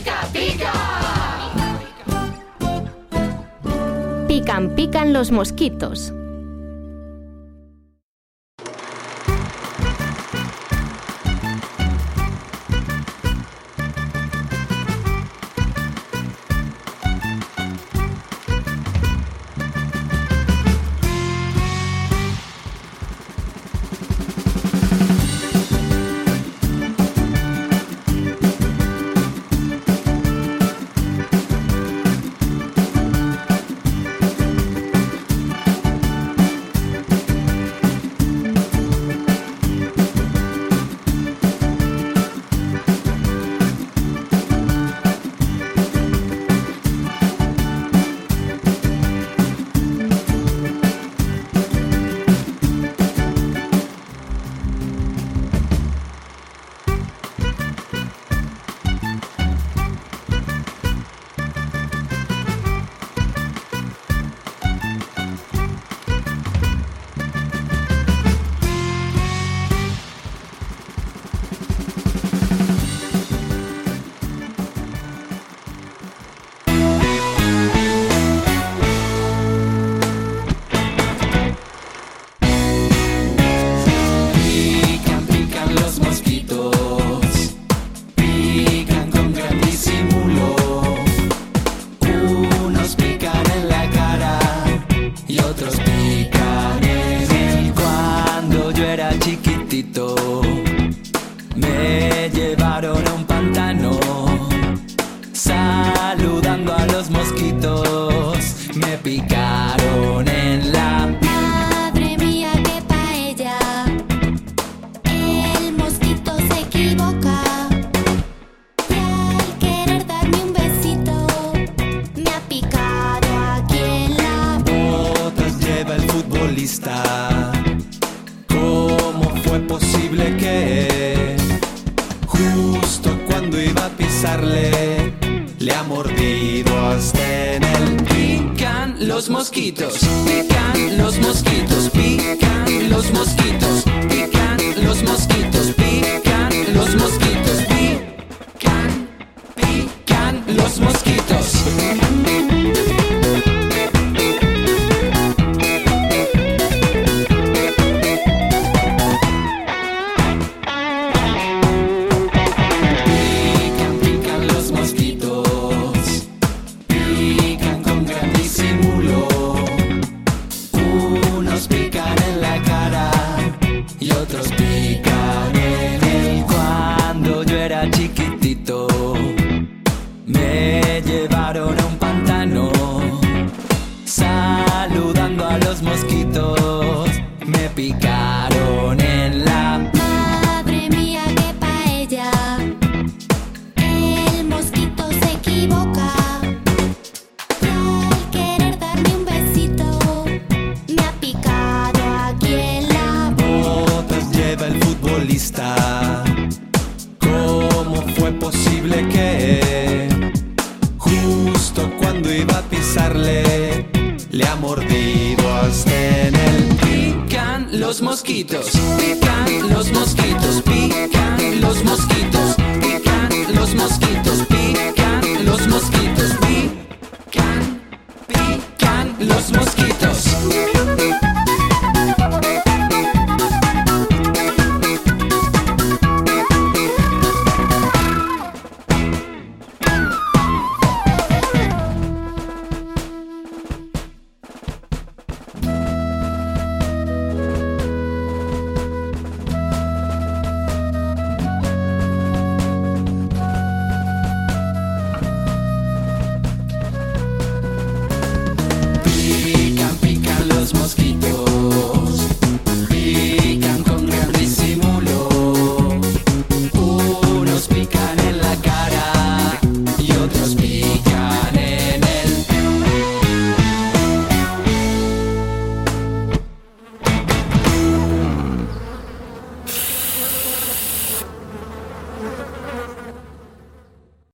pica, pica. Pican, pican los mosquitos. Los mosquitos. Me picaron en la Madre mía, qué paella. El mosquito se equivoca. Y al querer darme un besito, me ha picado aquí en la botas lleva el futbolista. ¿Cómo fue posible que justo cuando iba a pisarle le ha mordido hasta en el pican los mosquitos, pican los mosquitos, pican los mosquitos, Me picaron en la Madre mía, qué paella. El mosquito se equivoca. Al querer darme un besito, me ha picado aquí en la botas lleva el futbolista. ¿Cómo fue posible que justo cuando iba a pisarle le ha mordido hasta en el pican los mosquitos, pican los mosquitos, pican los mosquitos,